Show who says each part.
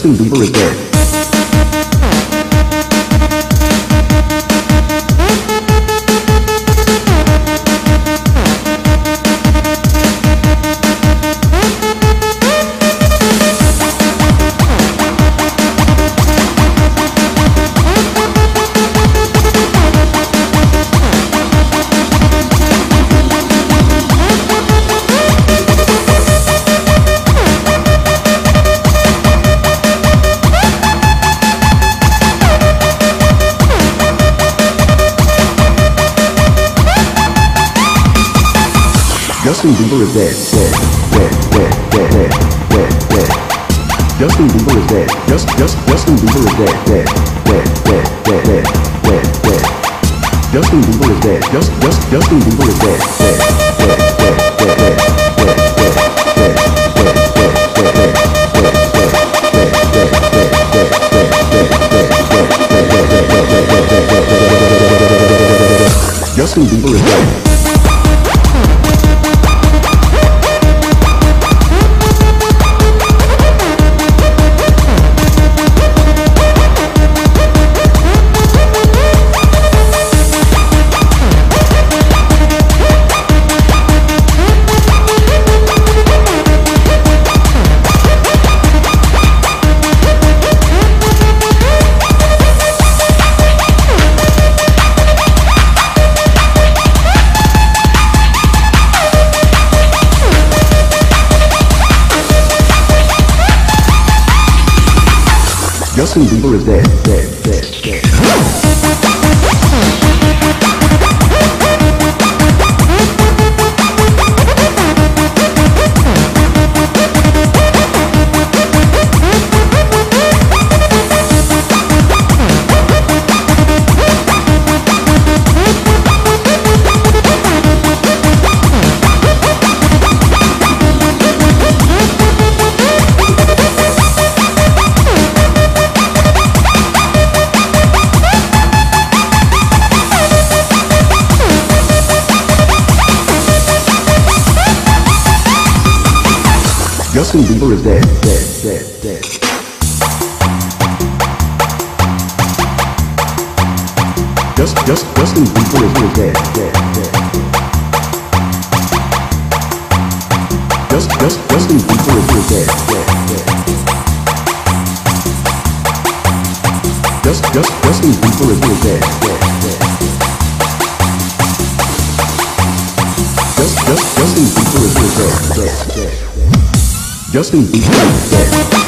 Speaker 1: Justin Bieber is dead. Justin Bieber is dead. Dead. Dead. Dead. Dead. Dead. Dead. Dead. Justin Bieber is dead. Just. Just. Justin Bieber is dead. Dead. Dead. Dead. Dead. Dead. Dead. Dead. Justin Bieber is dead. Just. Just. Justin Bieber is dead. Dead. Dead. Dead. Dead. Dead. Dead. Dead. Dead. Dead. Dead. Dead. Dead. Justin Bieber is dead. Justin Bieber is dead. Dead. Justin Bieber is dead. Dead. Dead. Dead. Just. Just. Justin Bieber is dead. Dead. Dead. Just. Just. Justin Bieber is dead. Dead. Dead. Just. Just. Justin Bieber is dead. Dead. Dead. Just. Just. Justin Bieber is dead. Dead. Justin. Bieber